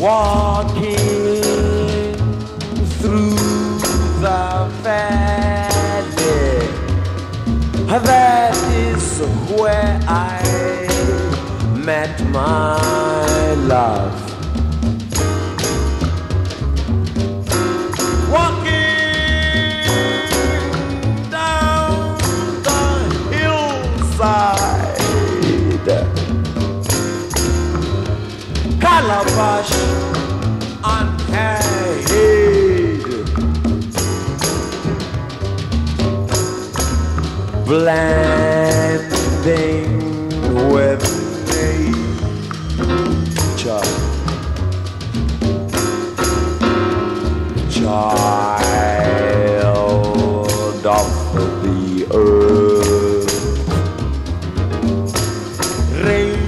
walking through the valley. That is where I met my love. Walking down the hillside. Calabash blending with nature. Child child of the earth, rain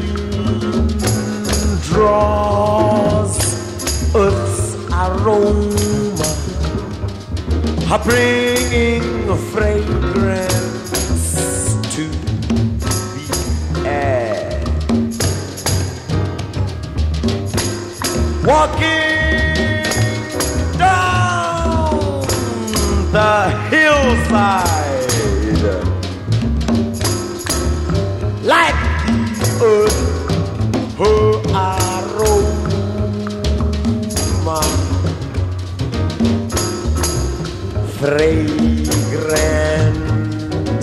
draws earth's aroma, bringing fragrance Walking down the hillside. Like earth, her aroma. Fragrant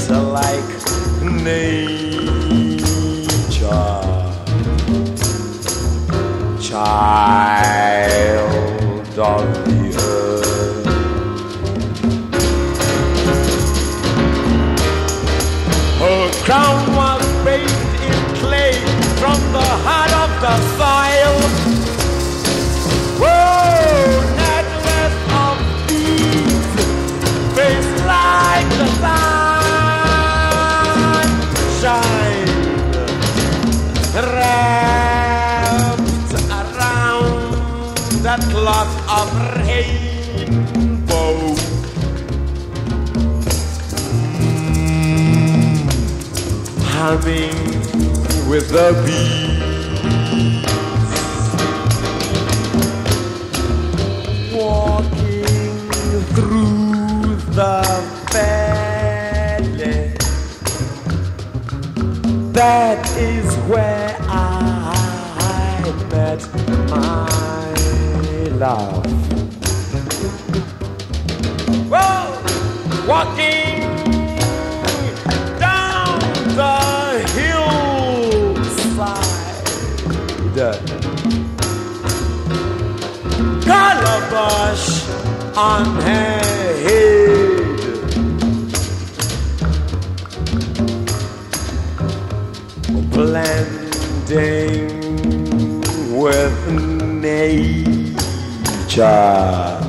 like nature child of the earth. Her crown was baked in clay from the heart of the soil. Whoa, necklace of beads, face like the sunshine cloth of rainbow. Mm, Humming with the bees, walking through the valley. That is where I met my love. Whoa! Walking down the hillside. Calabash on her head. blending with nature. Child